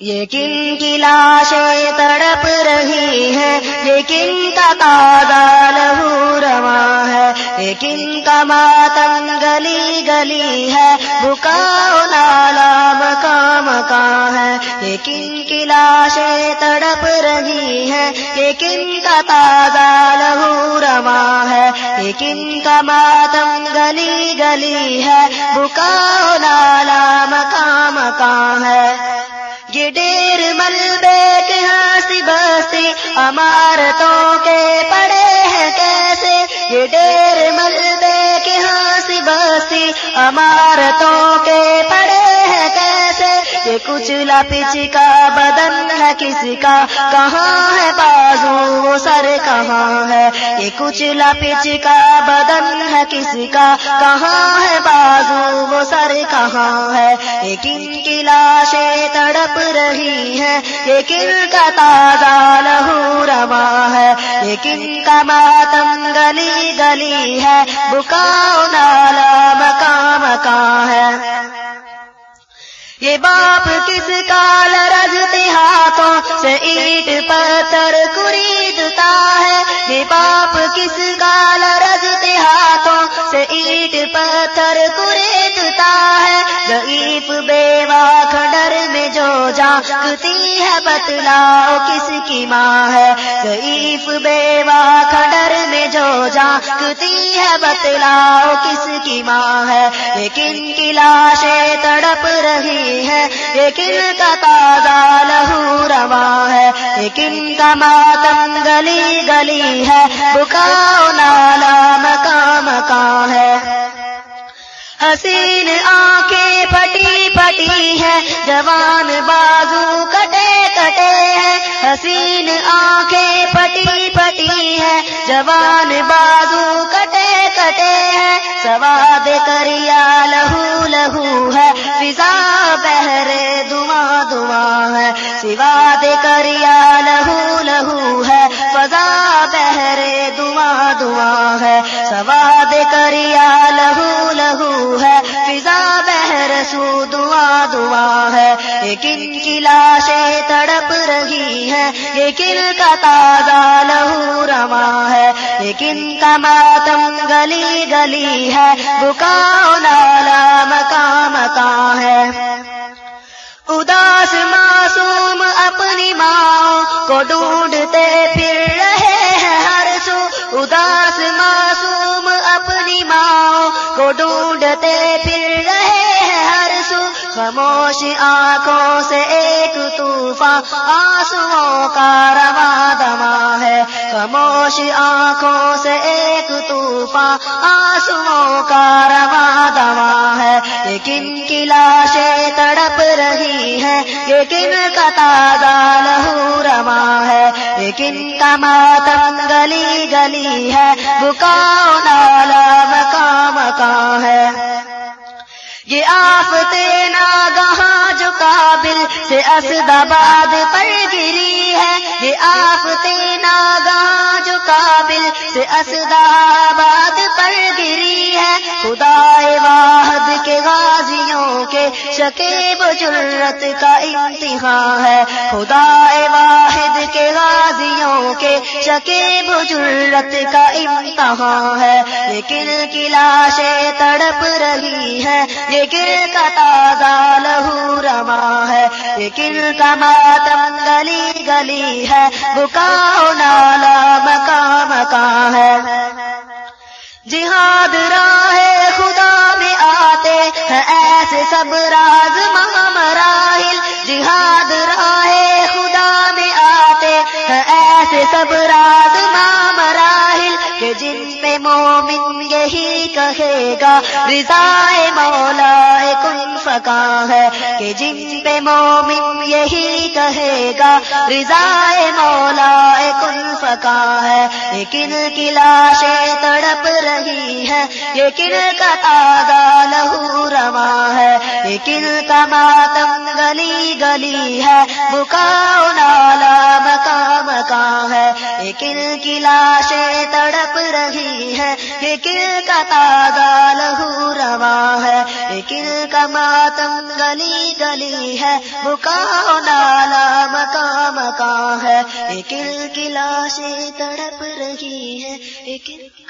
یہ کن کی لاشیں تڑپ رہی ہے یہ کن کا تازہ لہو رواں ہے؟ یہ کن کا ماتم گلی گلی ہے؟ بکاؤ نالا مکام مکان ہے۔ یہ کن کی لاشیں تڑپ رہی ہے یہ کن کا تازہ لہو رواں ہے۔ یہ کن کا ماتم گلی گلی ہے۔ بکاؤ نالا مکام مکان ہے۔ یہ ڈیر ملبے کے ہاسی باسی عمارتوں کے پڑے ہیں کیسے؟ یہ ڈیر ملبے کے ہاسی باسی عمارتوں کے پڑے ہیں کیسے؟ یہ کچھ لپچ کا بدن ہے کسی کا؟ کہاں یہ کچھ لپچ کا بدن ہے کسی کا؟ کہاں ہے بازو؟ وہ سر کہاں ہے؟ لیکن کی لاشیں تڑپ رہی ہے لیکن کا تازہ لہو رواں ہے؟ لیکن کا ماتم گلی گلی ہے؟ بکاؤ نالا مکان مکان ہے؟ یہ باپ کس کا لرزتے ہاتھوں سے اینٹ پتھر خریدتا ہے یہ باپ کس کا لرزتے ہاتھوں سے اینٹ پتھر خریدتا ہے؟ ضعیف بیوہ کھڈر میں جو جانتی ہے بتلاؤ کس کی ماں ہے؟ ضعیف بیوہ کھڈر میں جو جانتی ہے بتلاؤ کس کی ماں ہے؟ لیکن کی لاشیں تڑپ رہی ہے لیکن کا تازہ لہو ہے لیکن کا ماتم گلی گلی ہے بکاؤ نالا مکان مکان ہے حسین آنکھیں پٹی پٹی ہے جوان بازو کٹے کٹے ہے حسین آنکھیں پٹی پٹی ہے جوان ہے سواد کریا لہو لہو ہے، فضا بہرے دعا دعا ہے۔ سواد کریا لہو لہو ہے، فضا بہر سو دعا دعا ہے۔ لیکن کی لاشیں تڑپ رہی ہے لیکن کا تازہ لہو رواں ہے۔ لیکن کا ماتم گلی گلی ہے، بکاؤ نالا مکان مکان ہے۔ اداس ماں کو ڈھونڈتے پھر رہے ہیں ہر سو اداس معصوم اپنی ماں کو ڈھونڈتے پھر رہے ہیں ہر سو خاموش آنکھوں سے ایک طوفان آنسو کا روا خاموش آنکھوں سے ایک طوفان آنسو کا روا دما ہے۔ لیکن کی لاشیں تڑپ رہی ہے لیکن کا تازہ لہو رواں ہے؟ لیکن کا ماتم گلی گلی ہے؟ بکاؤ نالا مکان مکان ہے۔ یہ آفت ناگہاں جو قابل سے اسدآباد پر گری ہے۔ یہ آفت ناگہاں جو قابل سے اسدآباد پر گری ہے۔ خدا واحد کے غازیوں کے شکیب جرت کا امتحان ہے۔ خدا واحد کے غازیوں کے شکیب جرت کا امتحان ہے۔ لیکن کی لاشیں تڑپ رہی ہے۔ لیکن کا تازہ لہو رواں ہے۔ لیکن کا ماتم گلی گلی ہے، بکاؤ نالا مکان مکان ہے۔ جہاد راہ خدا میں آتے ہیں، ایسے سب راہ پہ مومن یہی کہے گا رضا مولا کن فکا ہے کہ جن پہ مومن یہی کہے گا رضا مولا کن فکا ہے۔ لیکن کی لاشیں تڑپ رہی ہے لیکن کا تازہ لہو رواں ہے۔ لیکن کا ماتم گلی گلی ہے بکاؤ نالا مکان مکان ہے۔ لیکن کل کی لاشیں تڑپ رہی ہے یہ کل کا تازہ لہو رواں ہے۔ یہ کل کا ماتم گلی گلی ہے بکا نالا مکا مکا ہے۔ یہ کل کی لاشیں تڑپ رہی ہے لیکن